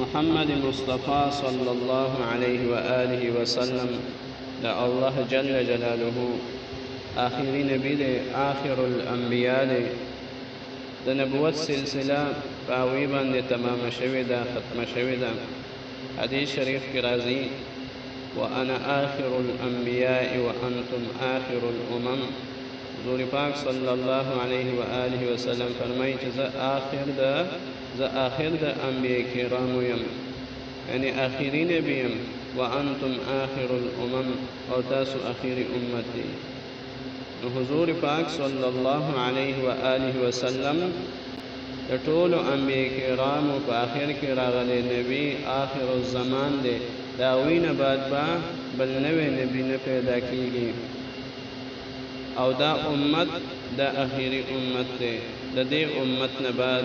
محمد مصطفی صلی الله علیه و آله و سلم د الله جل جلاله آخری نبی دی آخر الانبیاء دی د نبوت سلسله په هغوی باندې تمامه شوې ده ختمه شوې ده حدیث شریف کې راځي وانا آخر الانبیاء وانتم آخر الامم حضور پاک صلی الله علیه و آله وسلم فرمایي چې زه آخر د زه آخر د انبیاء کرامو یم یعنی آخرین بیم وانتم آخر الامم او تاسو آخری امت دی نو حضور پاک صلی الله علیه و آله وسلم د ټولو انبیاء کرامو په آخر کې راغلی نبی آخر الزمان دی دا وینه بعد با بل نوې نبی نه پیدا کیږي او دا امت دا اخیری امت دی د دې امت نه بعد